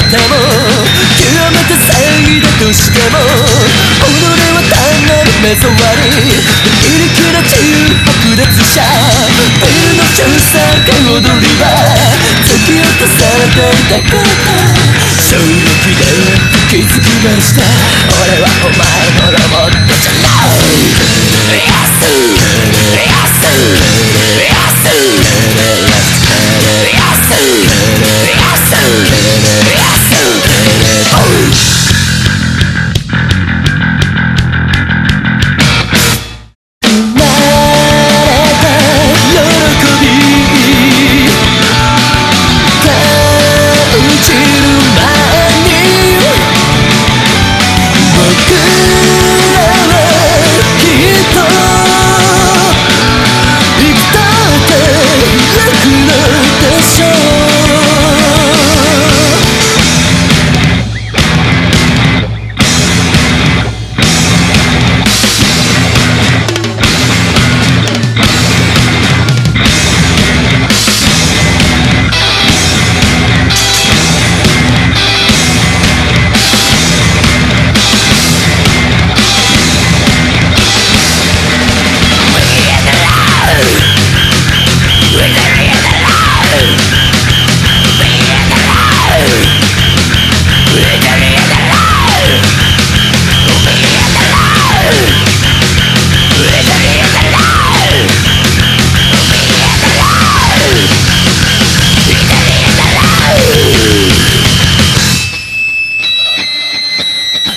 方も極めて正義だとしても己は単なる目障り剥奪者ルの踊りは突き落とされていたこと衝撃で気づきました。俺はお前のロボットじゃない。安い。安い。